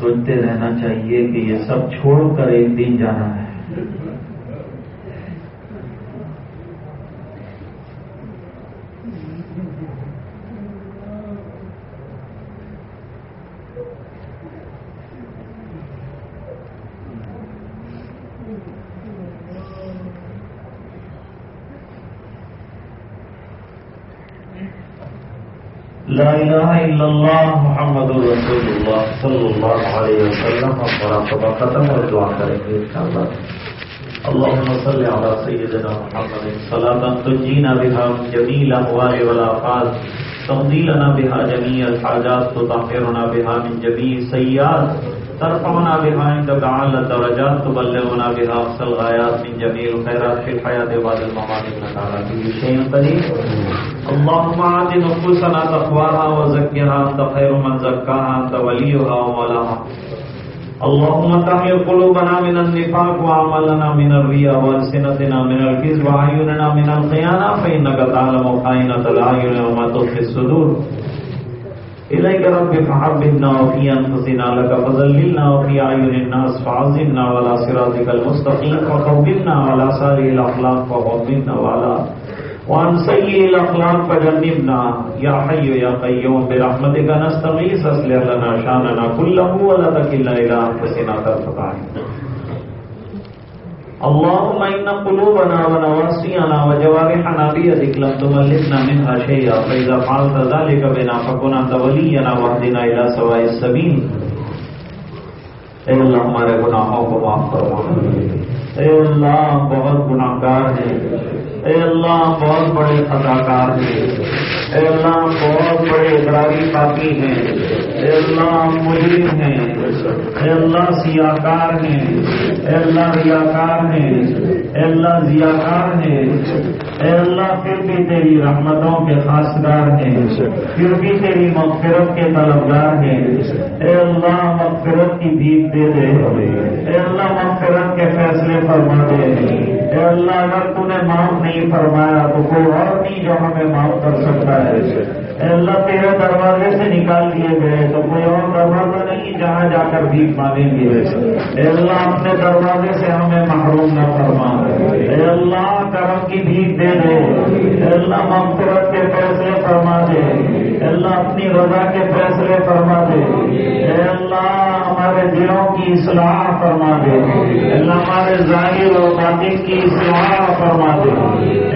سوچتے رہنا چاہیے کہ یہ سب چھوڑ کر ایک دن جانا ہے۔ لا الہ الا اللہ محمد رسول اللہ صلی اللہ علیہ وسلم. اور مراقبہ ختم اور دعا کریں گے انشاءاللہ اللهم صل على سيدنا محمد صلاة تجينا بها من جميع الأهوال والآفات. تمضي لنا بها جميع الحاجات، تطهرنا بها من جميع السيئات. ترفعنا بها عندك أعلى الدرجات تبلغنا بها أقصى الغايات من جميع الخيرات في الحياة بعد الممات إنك على كل شيء قدير. اللهم آت نفوسنا تقواها وزكها، أنت خير من زكاها، أنت وليها ومولاها. اللهم طهر قلوبنا من النفاق وعملنا من الرياء والسنتنا من الكذب وعيوننا من الخيانة، فإنك تعلم خائنة الأعين وما تخفي الصدور. إليك رب فحببنا وفي أنفسنا، لك فذللنا وفي أعين الناس فعظمنا على صراطك المستقيم وخوفنا على سائر الأخلاق وغضبنا وعلى وعن سيء الأخلاق، فجنبنا. يا حي يا قيوم، برحمتك نستغيث، أصلح لنا شاننا كله ولا تكلنا إلى أنفسنا طرفة عين. اللهم إن قلوبنا ونواسينا وجوارحنا بيدك لم تملكنا منها شيئا، فإذا فعلت ذلك بنا فكن أنت ولينا واهدنا إلى سواء السبيل. اے اللہ ہمارے گناہوں کو معاف فرما اے اللہ بہت گناہ گار ہیں اے اللہ بہت بڑے اداکار ہیں۔ اے اللہ بہت بڑے اداراری پاکی ہیں۔ اے اللہ مجرم ہیں۔ اے اللہ سیاکار ہیں۔ اے اللہ ریاکار ہیں۔ اے اللہ ضیاکار ہیں۔ اے اللہ، پھر بھی تیری رحمتوں کے خاصگار ہیں۔ پھر بھی تیری مغفرت کے طلبگار ہیں۔ اے اللہ، مغفرت کی بھیک دے دے۔ اے اللہ، مغفرت کے فیصلے فرما دے۔ اے اللہ، اگر تو نے معاف نہیں فرمایا تو کوئی اور نہیں جو ہمیں معاف کر سکتا ہے۔ اے اللہ تیرے دروازے سے نکال دیے گئے تو کوئی اور دروازہ نہیں جہاں جا کر بھیک مانگیں گے۔ اے اللہ اپنے دروازے سے ہمیں محروم نہ فرما۔ اے اللہ، کرم کی بھیک دے دے۔ اے اللہ، مغفرت کے فیصلے فرما دے۔ اے اللہ، اپنی رضا کے فیصلے فرما دے۔ اے اللہ کی اصلاح فرما دے۔ اللہ ہمارے ظاہر اور باطن کی اصلاح فرما دے۔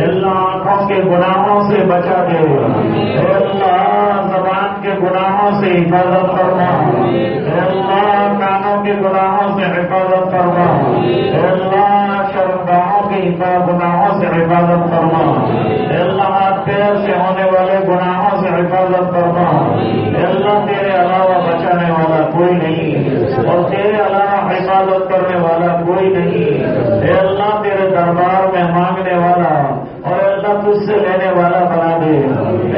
اللہ آنکھوں کے گناہوں سے بچا دے۔ اللہ زبان کے گناہوں سے حفاظت فرما۔ اللہ کانوں کے گناہوں سے حفاظت فرما۔ اللہ شرمگاہوں کے گناہوں سے حفاظت فرما۔ اللہ پیر سے ہونے والے گناہوں سے حفاظت فرما۔ اللہ تیرے علاوہ بچانے کوئی نہیں۔ اور تیرے علاوہ حفاظت کرنے والا کوئی نہیں۔ اے اللہ، تیرے دربار میں مانگنے والا اور اللہ، تجھ سے لینے والا بنا دے۔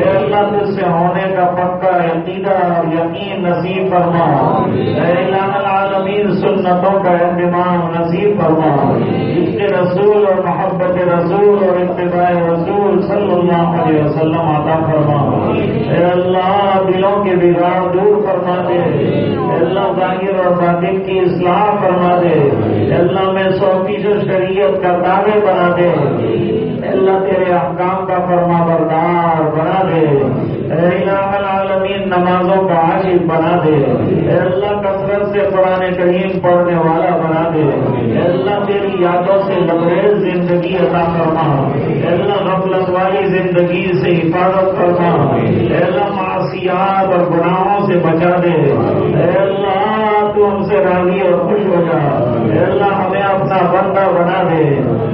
اے اللہ، تجھ سے ہونے کا پکا، عقیدہ اور یقین نصیب فرما۔ اے اللہ العالمین سنتوں کا اہتمام نصیب فرما اس کے رسول اور محبت رسول اور اتباع رسول صلی اللہ علیہ وسلم عطا فرما اے اللہ، دلوں کے بگاڑ دور فرما دے۔ اے اللہ، ظاہر اور باطن کی اصلاح فرما دے۔ اے اللہ، میں سو فیصد شریعت کا دعوے بنا دے۔ اللہ تیرے احکام کا فرما بردار بنا دے۔ اے الہ العالمین، نمازوں کا عاشق بنا دے۔ اے اللہ کثرت سے قرآن کریم پڑھنے والا بنا دے۔ اے اللہ تیری یادوں سے لبریز زندگی عطا فرما۔ اے اللہ غفلت والی زندگی سے حفاظت فرما۔ اے اللہ معاشیات اور گناہوں سے بچا دے۔ اے اللہ تو ہم سے راضی اور خوش ہو جا۔ اے اللہ، ہمیں اپنا بندہ بنا دے۔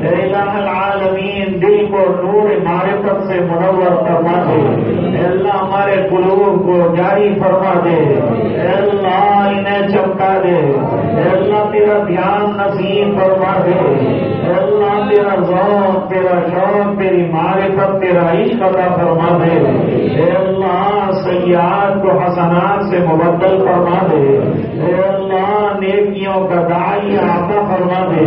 اے الہ العالمین، دل کو نور معرفت سے منور فرما دے۔ اے اللہ، ہمارے قلوب کو جاری فرما دے۔ اے اللہ، انہیں چمکا دے۔ اے اللہ، تیرا دھیان نصیب فرما دے۔ اے اللہ تیرا ذوق، تیرا شوق، تیری معرفت، تیرا عشق عطا فرما دے۔ اے اللہ، سیاحت کو حسنات سے مبدل فرما دے۔ اے اللہ، نیکیوں کا دائی آتا فرما دے۔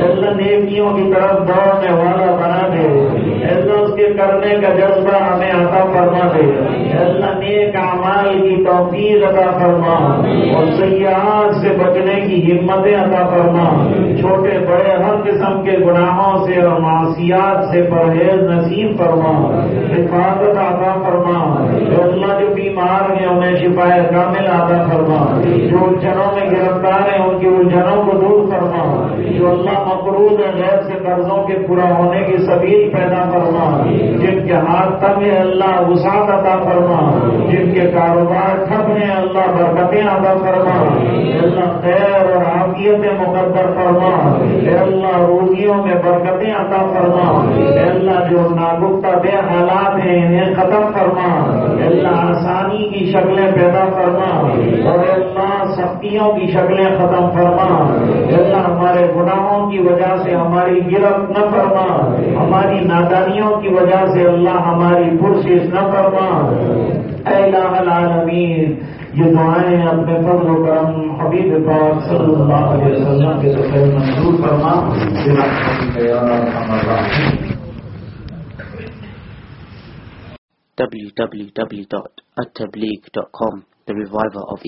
اللہ، نیکیوں کی طرف دوڑنے والا بنا دے۔ اللہ اس کے کرنے کا جذبہ ہمیں عطا فرما دے۔ اللہ نیک اعمال کی توفیق عطا فرما۔ اور سیاحت سے بچنے کی ہمتیں عطا فرما۔ چھوٹے بڑے ہر قسم کے گناہوں سے اور معاشیات سے پرہیز نصیب فرما۔ حفاظت عطا فرما۔ اللہ جو بیمار ہیں انہیں شفا کامل عطا فرما۔ جو الجھنوں میں گرفتار ہیں ان کی الجھنوں کو دور فرما۔ جو اللہ مقروض ہے غیر سے قرضوں کے پورا ہونے کی سبیل پیدا فرما، جن کے ہاتھ تنگ ہے اللہ وسعت عطا فرما، جن کے کاروبار ٹھپ ہیں اللہ برکتیں عطا فرما۔ اللہ خیر اور عافیت مقدر فرما۔ اے اللہ روزیوں میں برکتیں عطا فرما۔ اے اللہ جو ناگفتہ بے حالات ہیں انہیں ختم فرما۔ اے اللہ آسانی کی شکلیں پیدا فرما۔ اور اے اللہ سختیوں کی شکلیں ختم فرما۔ اے اللہ ہمارے ہمارے گناہوں کی وجہ سے ہماری گرفت نہ فرما۔ ہماری نادانیوں کی وجہ سے اللہ ہماری پرشش نہ فرما۔ اے الہ العالمین، یہ دعائیں اپنے فضل و کرم حبیب پاک صلی اللہ علیہ وسلم کے ذکر منظور فرما۔ برحمتک یا ارحم الراحمین www.attableek.com The Reviver of